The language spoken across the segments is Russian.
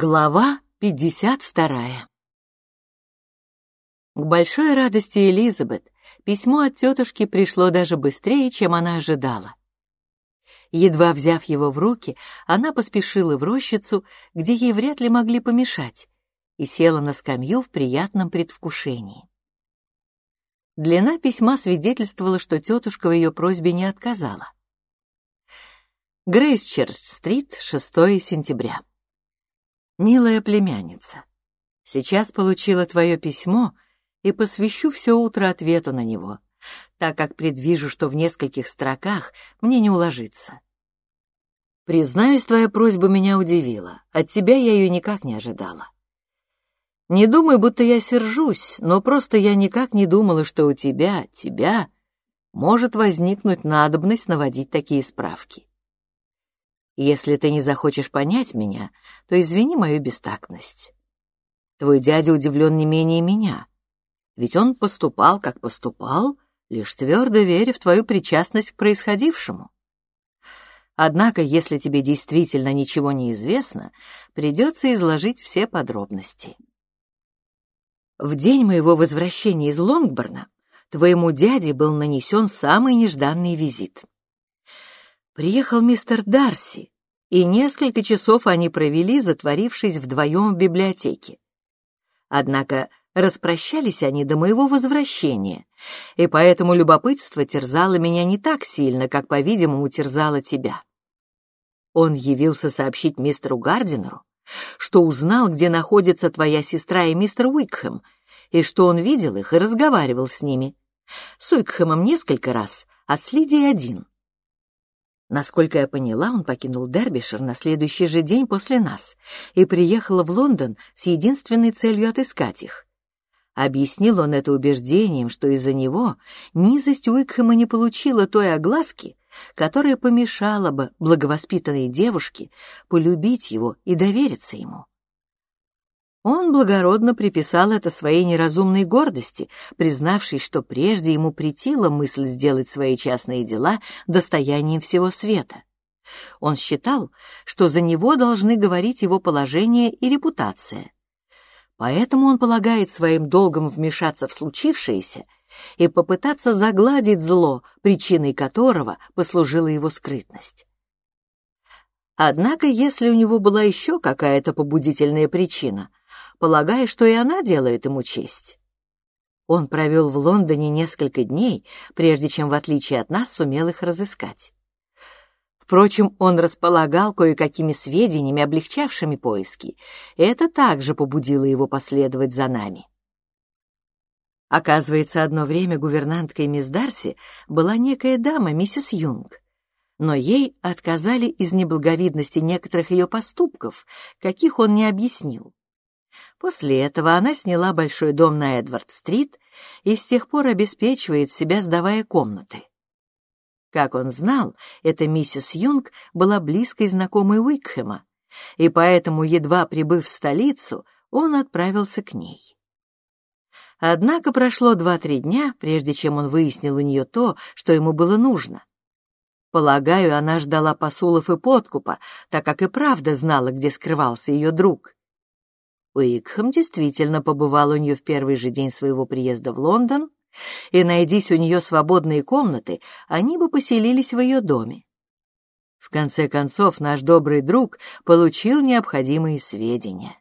Глава 52 К большой радости Элизабет письмо от тетушки пришло даже быстрее, чем она ожидала. Едва взяв его в руки, она поспешила в рощицу, где ей вряд ли могли помешать, и села на скамью в приятном предвкушении. Длина письма свидетельствовала, что тетушка в ее просьбе не отказала. Грейсчерч-стрит, 6 сентября. «Милая племянница, сейчас получила твое письмо и посвящу все утро ответу на него, так как предвижу, что в нескольких строках мне не уложится. Признаюсь, твоя просьба меня удивила. От тебя я ее никак не ожидала. Не думай, будто я сержусь, но просто я никак не думала, что у тебя, тебя, может возникнуть надобность наводить такие справки. Если ты не захочешь понять меня, то извини мою бестактность. Твой дядя удивлен не менее меня, ведь он поступал, как поступал, лишь твердо веря в твою причастность к происходившему. Однако, если тебе действительно ничего не известно, придется изложить все подробности. В день моего возвращения из Лонгборна твоему дяде был нанесен самый нежданный визит — Приехал мистер Дарси, и несколько часов они провели, затворившись вдвоем в библиотеке. Однако распрощались они до моего возвращения, и поэтому любопытство терзало меня не так сильно, как, по-видимому, терзало тебя. Он явился сообщить мистеру Гардинеру, что узнал, где находится твоя сестра и мистер Уикхэм, и что он видел их и разговаривал с ними. С Уикхэмом несколько раз, а с Лидией один. Насколько я поняла, он покинул Дербишир на следующий же день после нас и приехал в Лондон с единственной целью отыскать их. Объяснил он это убеждением, что из-за него низость Уикхэма не получила той огласки, которая помешала бы благовоспитанной девушке полюбить его и довериться ему. Он благородно приписал это своей неразумной гордости, признавшись, что прежде ему претила мысль сделать свои частные дела достоянием всего света. Он считал, что за него должны говорить его положение и репутация. Поэтому он полагает своим долгом вмешаться в случившееся и попытаться загладить зло, причиной которого послужила его скрытность. Однако, если у него была еще какая-то побудительная причина, полагая, что и она делает ему честь. Он провел в Лондоне несколько дней, прежде чем, в отличие от нас, сумел их разыскать. Впрочем, он располагал кое-какими сведениями, облегчавшими поиски, и это также побудило его последовать за нами. Оказывается, одно время гувернанткой мисс Дарси была некая дама, миссис Юнг, но ей отказали из неблаговидности некоторых ее поступков, каких он не объяснил. После этого она сняла большой дом на Эдвард-стрит и с тех пор обеспечивает себя, сдавая комнаты. Как он знал, эта миссис Юнг была близкой знакомой Уикхэма, и поэтому, едва прибыв в столицу, он отправился к ней. Однако прошло два-три дня, прежде чем он выяснил у нее то, что ему было нужно. Полагаю, она ждала посулов и подкупа, так как и правда знала, где скрывался ее друг. Уикхэм действительно побывал у нее в первый же день своего приезда в Лондон, и, найдись у нее свободные комнаты, они бы поселились в ее доме. В конце концов, наш добрый друг получил необходимые сведения.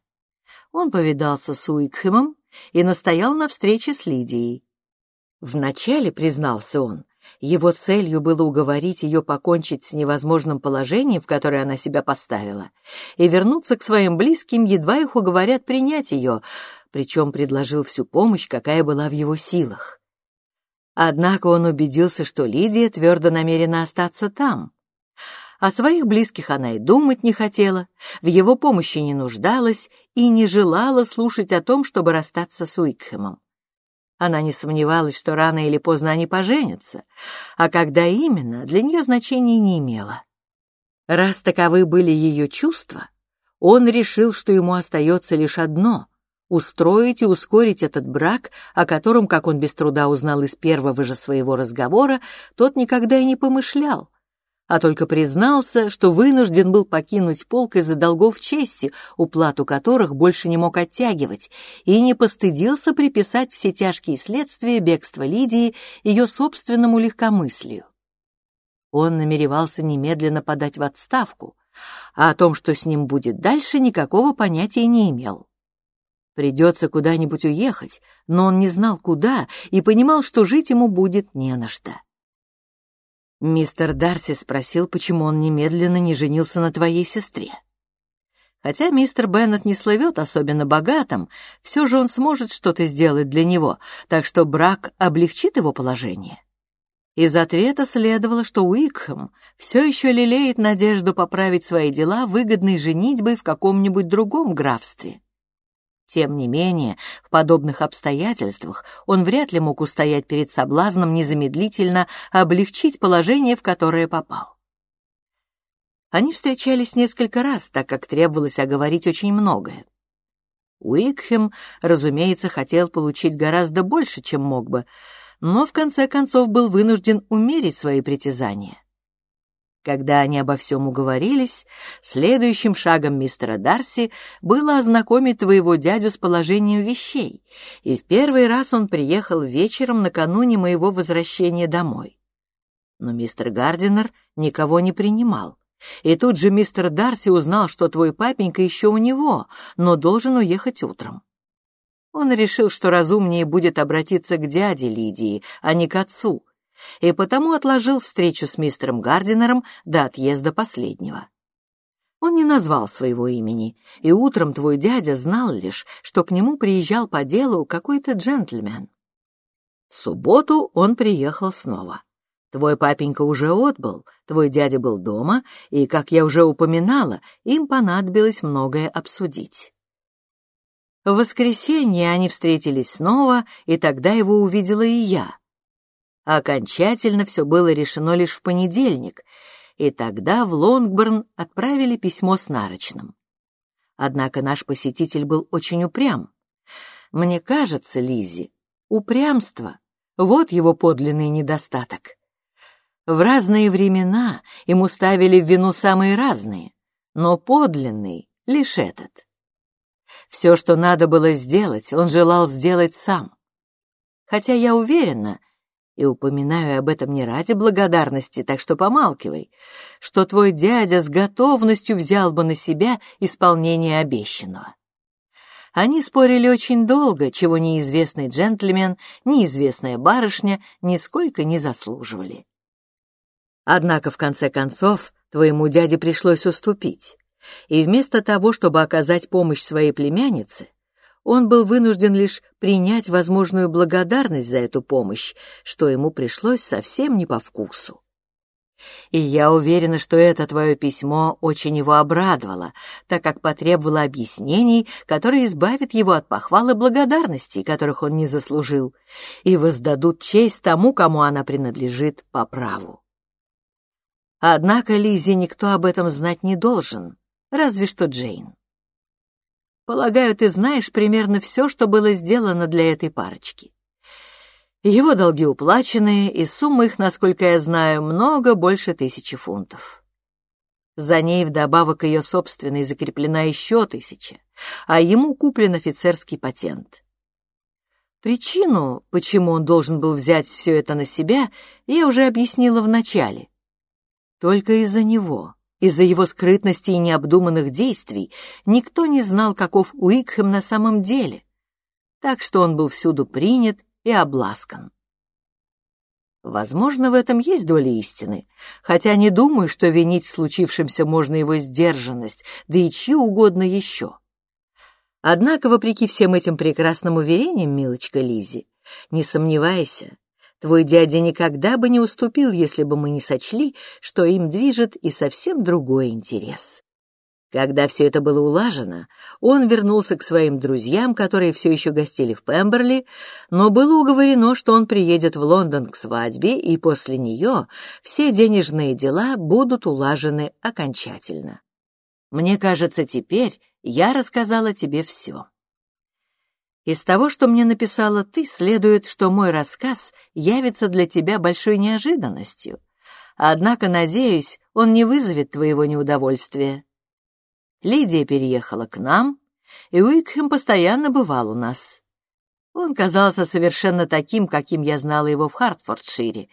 Он повидался с Уикхэмом и настоял на встрече с Лидией. Вначале, признался он, его целью было уговорить ее покончить с невозможным положением, в которое она себя поставила, и вернуться к своим близким, едва их уговорят принять ее, причем предложил всю помощь, какая была в его силах. Однако он убедился, что Лидия твердо намерена остаться там. О своих близких она и думать не хотела, в его помощи не нуждалась и не желала слушать о том, чтобы расстаться с Уикхэмом. Она не сомневалась, что рано или поздно они поженятся, а когда именно, для нее значения не имело. Раз таковы были ее чувства, он решил, что ему остается лишь одно — устроить и ускорить этот брак, о котором, как он без труда узнал из первого же своего разговора, тот никогда и не помышлял, а только признался, что вынужден был покинуть полк из-за долгов чести, уплату которых больше не мог оттягивать, и не постыдился приписать все тяжкие следствия бегства Лидии ее собственному легкомыслию. Он намеревался немедленно подать в отставку, а о том, что с ним будет дальше, никакого понятия не имел. Придется куда-нибудь уехать, но он не знал, куда, и понимал, что жить ему будет не на что. Мистер Дарси спросил, почему он немедленно не женился на твоей сестре. Хотя мистер Беннет не слывет особенно богатым, все же он сможет что-то сделать для него, так что брак облегчит его положение. Из ответа следовало, что Уикхэм все еще лелеет надежду поправить свои дела выгодной женитьбой в каком-нибудь другом графстве. Тем не менее, в подобных обстоятельствах он вряд ли мог устоять перед соблазном незамедлительно облегчить положение, в которое попал. Они встречались несколько раз, так как требовалось оговорить очень многое. Уикхем, разумеется, хотел получить гораздо больше, чем мог бы, но в конце концов был вынужден умерить свои притязания. Когда они обо всем уговорились, следующим шагом мистера Дарси было ознакомить твоего дядю с положением вещей, и в первый раз он приехал вечером накануне моего возвращения домой. Но мистер Гардинер никого не принимал. И тут же мистер Дарси узнал, что твой папенька еще у него, но должен уехать утром. Он решил, что разумнее будет обратиться к дяде Лидии, а не к отцу, и потому отложил встречу с мистером Гардинером до отъезда последнего. Он не назвал своего имени, и утром твой дядя знал лишь, что к нему приезжал по делу какой-то джентльмен. В субботу он приехал снова. Твой папенька уже отбыл, твой дядя был дома, и, как я уже упоминала, им понадобилось многое обсудить. В воскресенье они встретились снова, и тогда его увидела и я окончательно все было решено лишь в понедельник, и тогда в Лонгборн отправили письмо с нарочным. Однако наш посетитель был очень упрям. Мне кажется, Лизи, упрямство — вот его подлинный недостаток. В разные времена ему ставили в вину самые разные, но подлинный — лишь этот. Все, что надо было сделать, он желал сделать сам. Хотя я уверена, и упоминаю об этом не ради благодарности, так что помалкивай, что твой дядя с готовностью взял бы на себя исполнение обещанного. Они спорили очень долго, чего неизвестный джентльмен, неизвестная барышня нисколько не заслуживали. Однако, в конце концов, твоему дяде пришлось уступить, и вместо того, чтобы оказать помощь своей племяннице, он был вынужден лишь принять возможную благодарность за эту помощь, что ему пришлось совсем не по вкусу. И я уверена, что это твое письмо очень его обрадовало, так как потребовало объяснений, которые избавят его от похвалы благодарности, которых он не заслужил, и воздадут честь тому, кому она принадлежит по праву. Однако Лизе никто об этом знать не должен, разве что Джейн. Полагаю, ты знаешь примерно все, что было сделано для этой парочки. Его долги уплачены, и сумма их, насколько я знаю, много больше тысячи фунтов. За ней вдобавок ее собственной закреплена еще тысяча, а ему куплен офицерский патент. Причину, почему он должен был взять все это на себя, я уже объяснила в начале. Только из-за него. Из-за его скрытности и необдуманных действий никто не знал, каков Уикхэм на самом деле, так что он был всюду принят и обласкан. Возможно, в этом есть доля истины, хотя не думаю, что винить в случившемся можно его сдержанность, да и чью угодно еще. Однако, вопреки всем этим прекрасным уверениям, милочка Лизи, не сомневайся, Твой дядя никогда бы не уступил, если бы мы не сочли, что им движет и совсем другой интерес. Когда все это было улажено, он вернулся к своим друзьям, которые все еще гостили в Пемберли, но было уговорено, что он приедет в Лондон к свадьбе, и после нее все денежные дела будут улажены окончательно. Мне кажется, теперь я рассказала тебе все. Из того, что мне написала ты, следует, что мой рассказ явится для тебя большой неожиданностью. Однако, надеюсь, он не вызовет твоего неудовольствия. Лидия переехала к нам, и Уикхэм постоянно бывал у нас. Он казался совершенно таким, каким я знала его в Хартфордшире,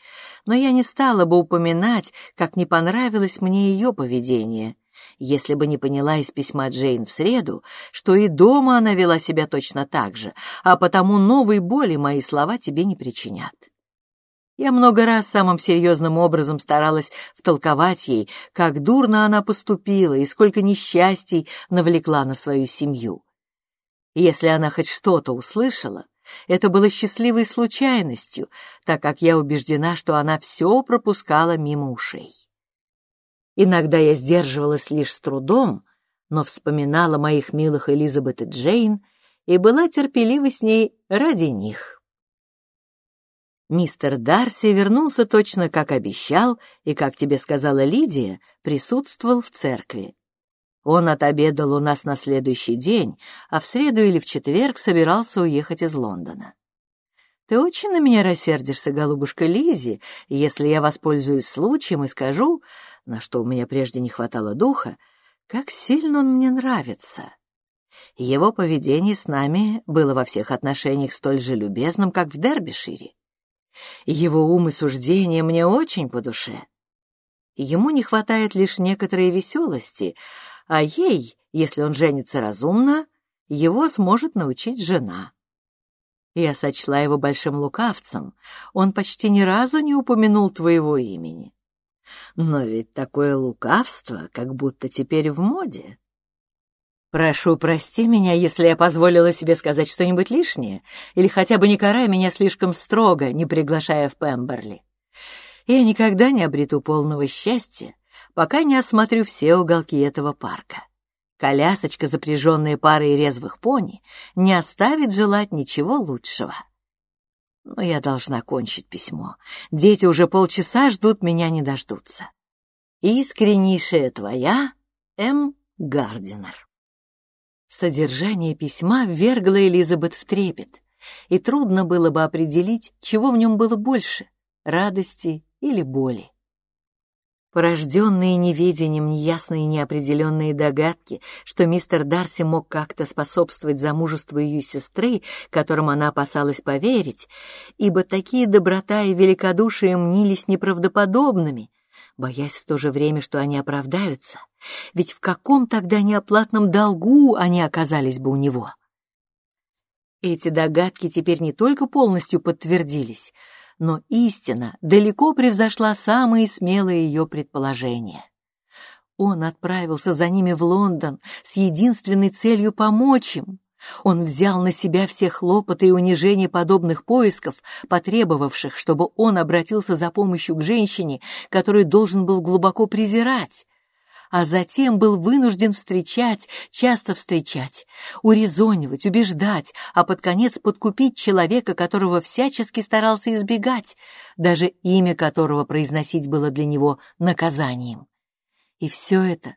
но я не стала бы упоминать, как не понравилось мне ее поведение, если бы не поняла из письма Джейн в среду, что и дома она вела себя точно так же, а потому новой боли мои слова тебе не причинят. Я много раз самым серьезным образом старалась втолковать ей, как дурно она поступила и сколько несчастий навлекла на свою семью. Если она хоть что-то услышала, это было счастливой случайностью, так как я убеждена, что она все пропускала мимо ушей. Иногда я сдерживалась лишь с трудом, но вспоминала моих милых Элизабет и Джейн и была терпелива с ней ради них. Мистер Дарси вернулся точно как обещал и, как тебе сказала Лидия, присутствовал в церкви. Он отобедал у нас на следующий день, а в среду или в четверг собирался уехать из Лондона. Ты очень на меня рассердишься, голубушка Лизи, если я воспользуюсь случаем и скажу, на что у меня прежде не хватало духа, как сильно он мне нравится. Его поведение с нами было во всех отношениях столь же любезным, как в Дербишире. Его ум и суждения мне очень по душе. Ему не хватает лишь некоторой веселости, а ей, если он женится разумно, его сможет научить жена. Я сочла его большим лукавцем, он почти ни разу не упомянул твоего имени. Но ведь такое лукавство как будто теперь в моде. Прошу, прости меня, если я позволила себе сказать что-нибудь лишнее, или хотя бы не карай меня слишком строго, не приглашая в Пемберли. Я никогда не обрету полного счастья, пока не осмотрю все уголки этого парка. Колясочка, запряженная парой резвых пони, не оставит желать ничего лучшего. Но я должна кончить письмо. Дети уже полчаса ждут, меня не дождутся. Искреннейшая твоя М. Гардинер. Содержание письма ввергло Элизабет в трепет, и трудно было бы определить, чего в нем было больше — радости или боли. Порожденные неведением неясные неопределенные догадки, что мистер Дарси мог как-то способствовать замужеству ее сестры, которым она опасалась поверить, ибо такие доброта и великодушие мнились неправдоподобными, боясь в то же время, что они оправдаются, ведь в каком тогда неоплатном долгу они оказались бы у него? Эти догадки теперь не только полностью подтвердились, но истина далеко превзошла самые смелые ее предположения. Он отправился за ними в Лондон с единственной целью помочь им. Он взял на себя все хлопоты и унижения подобных поисков, потребовавших, чтобы он обратился за помощью к женщине, которую должен был глубоко презирать, а затем был вынужден встречать, часто встречать, урезонивать, убеждать, а под конец подкупить человека, которого всячески старался избегать, даже имя которого произносить было для него наказанием. И все это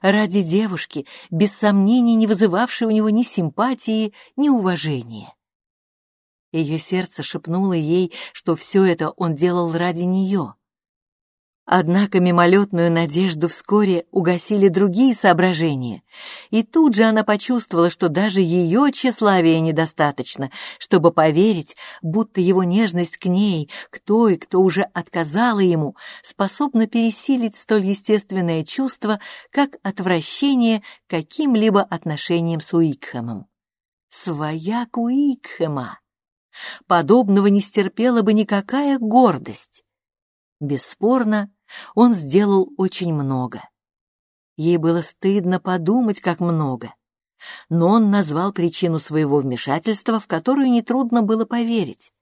ради девушки, без сомнений не вызывавшей у него ни симпатии, ни уважения. Ее сердце шепнуло ей, что все это он делал ради нее. Однако мимолетную надежду вскоре угасили другие соображения, и тут же она почувствовала, что даже ее тщеславия недостаточно, чтобы поверить, будто его нежность к ней, к той, кто уже отказала ему, способна пересилить столь естественное чувство, как отвращение каким-либо отношением с Уикхэмом. Свояк Уикхэма! Подобного не стерпела бы никакая гордость. Бесспорно, он сделал очень много. Ей было стыдно подумать, как много. Но он назвал причину своего вмешательства, в которую нетрудно было поверить.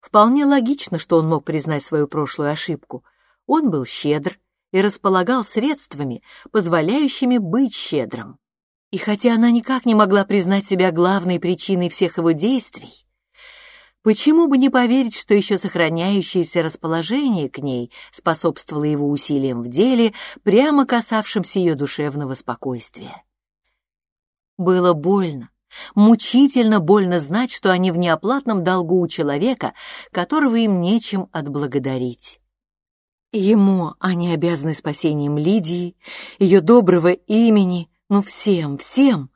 Вполне логично, что он мог признать свою прошлую ошибку. Он был щедр и располагал средствами, позволяющими быть щедрым. И хотя она никак не могла признать себя главной причиной всех его действий, Почему бы не поверить, что еще сохраняющееся расположение к ней способствовало его усилиям в деле, прямо касавшимся ее душевного спокойствия? Было больно, мучительно больно знать, что они в неоплатном долгу у человека, которого им нечем отблагодарить. Ему они обязаны спасением Лидии, ее доброго имени, ну всем, всем.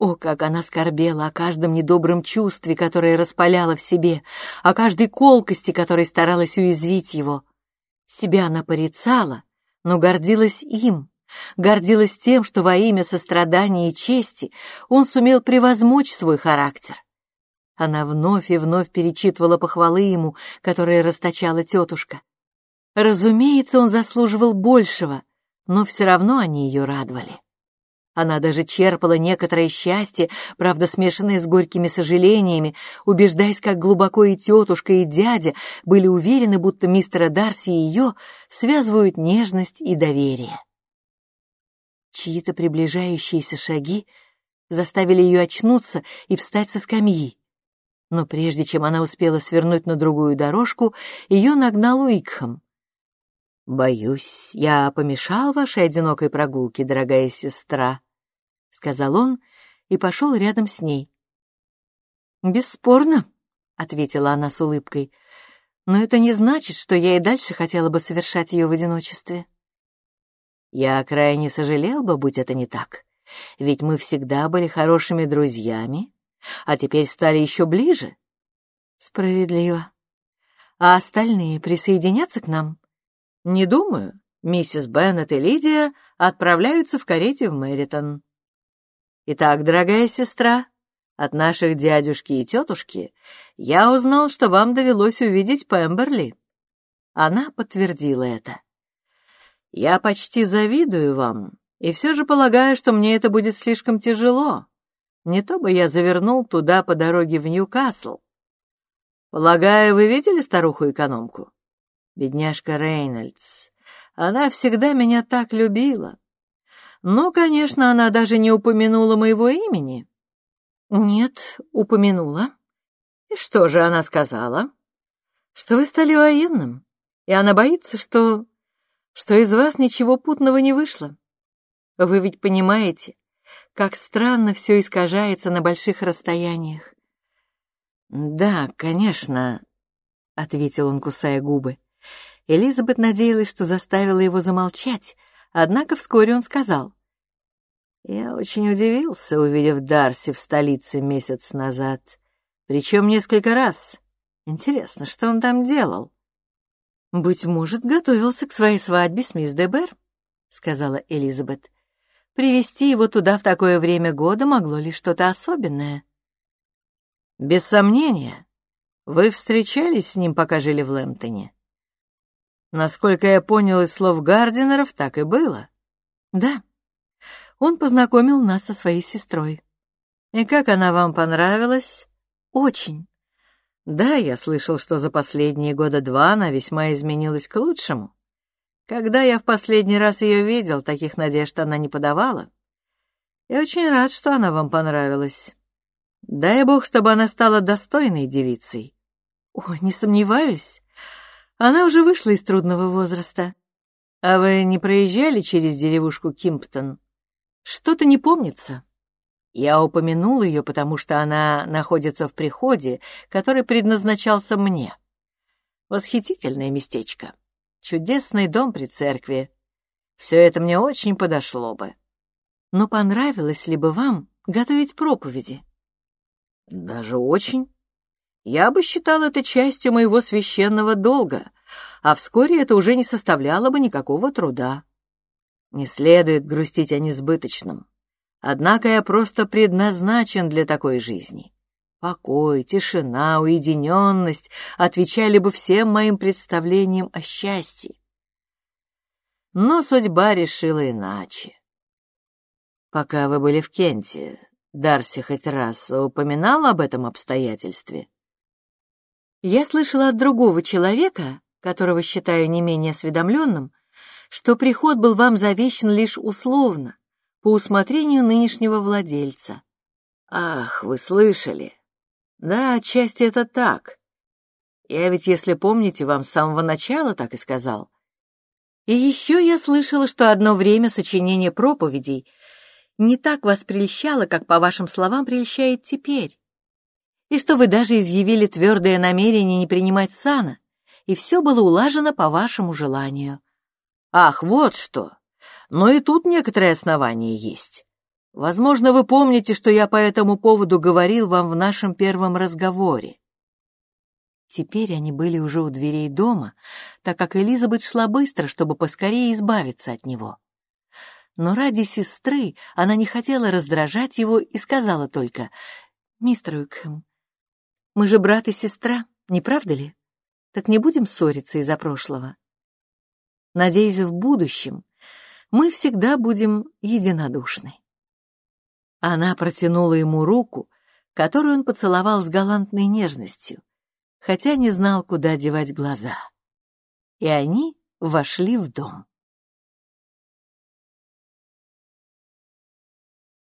О, как она скорбела о каждом недобром чувстве, которое распаляло в себе, о каждой колкости, которой старалась уязвить его. Себя она порицала, но гордилась им, гордилась тем, что во имя сострадания и чести он сумел превозмочь свой характер. Она вновь и вновь перечитывала похвалы ему, которые расточала тетушка. Разумеется, он заслуживал большего, но все равно они ее радовали. Она даже черпала некоторое счастье, правда, смешанное с горькими сожалениями, убеждаясь, как глубоко и тетушка, и дядя были уверены, будто мистера Дарси и ее связывают нежность и доверие. Чьи-то приближающиеся шаги заставили ее очнуться и встать со скамьи. Но прежде чем она успела свернуть на другую дорожку, ее нагнал Уикхам. «Боюсь, я помешал вашей одинокой прогулке, дорогая сестра», — сказал он и пошел рядом с ней. «Бесспорно», — ответила она с улыбкой, «но это не значит, что я и дальше хотела бы совершать ее в одиночестве». «Я крайне сожалел бы, будь это не так, ведь мы всегда были хорошими друзьями, а теперь стали еще ближе». «Справедливо. А остальные присоединятся к нам?» «Не думаю. Миссис Беннет и Лидия отправляются в карете в Мэритон». «Итак, дорогая сестра, от наших дядюшки и тетушки я узнал, что вам довелось увидеть Пемберли». Она подтвердила это. «Я почти завидую вам, и все же полагаю, что мне это будет слишком тяжело. Не то бы я завернул туда по дороге в Ньюкасл. Полагаю, вы видели старуху-экономку?» Бедняжка Рейнольдс. Она всегда меня так любила. Но, конечно, она даже не упомянула моего имени. Нет, упомянула. И что же она сказала? Что вы стали военным, и она боится, что... что из вас ничего путного не вышло. Вы ведь понимаете, как странно все искажается на больших расстояниях. «Да, конечно», — ответил он, кусая губы. Элизабет надеялась, что заставила его замолчать, однако вскоре он сказал. «Я очень удивился, увидев Дарси в столице месяц назад, причем несколько раз. Интересно, что он там делал?» «Быть может, готовился к своей свадьбе с мисс Дебер», — сказала Элизабет. «Привести его туда в такое время года могло ли что-то особенное?» «Без сомнения. Вы встречались с ним, пока жили в Лэмптоне?» Насколько я понял из слов Гардинеров, так и было. Да. Он познакомил нас со своей сестрой. И как она вам понравилась? Очень. Да, я слышал, что за последние года два она весьма изменилась к лучшему. Когда я в последний раз ее видел, таких надежд она не подавала. Я очень рад, что она вам понравилась. Дай бог, чтобы она стала достойной девицей. О, не сомневаюсь. Она уже вышла из трудного возраста. А вы не проезжали через деревушку Кимптон? Что-то не помнится. Я упомянул ее, потому что она находится в приходе, который предназначался мне. Восхитительное местечко. Чудесный дом при церкви. Все это мне очень подошло бы. Но понравилось ли бы вам готовить проповеди? Даже очень. Я бы считал это частью моего священного долга, а вскоре это уже не составляло бы никакого труда. Не следует грустить о несбыточном. Однако я просто предназначен для такой жизни. Покой, тишина, уединенность отвечали бы всем моим представлениям о счастье. Но судьба решила иначе. Пока вы были в Кенте, Дарси хоть раз упоминал об этом обстоятельстве? Я слышала от другого человека, которого считаю не менее осведомленным, что приход был вам завещен лишь условно, по усмотрению нынешнего владельца. Ах, вы слышали? Да, отчасти это так. Я ведь, если помните, вам с самого начала так и сказал. И еще я слышала, что одно время сочинение проповедей не так вас прельщало, как, по вашим словам, прельщает теперь и что вы даже изъявили твердое намерение не принимать сана и все было улажено по вашему желанию. Ах, вот что! Но и тут некоторые основания есть. Возможно, вы помните, что я по этому поводу говорил вам в нашем первом разговоре. Теперь они были уже у дверей дома, так как Элизабет шла быстро, чтобы поскорее избавиться от него. Но ради сестры она не хотела раздражать его и сказала только, «Мистер Уикхэм, мы же брат и сестра, не правда ли? Так не будем ссориться из-за прошлого. Надеюсь, в будущем мы всегда будем единодушны». Она протянула ему руку, которую он поцеловал с галантной нежностью, хотя не знал, куда девать глаза. И они вошли в дом.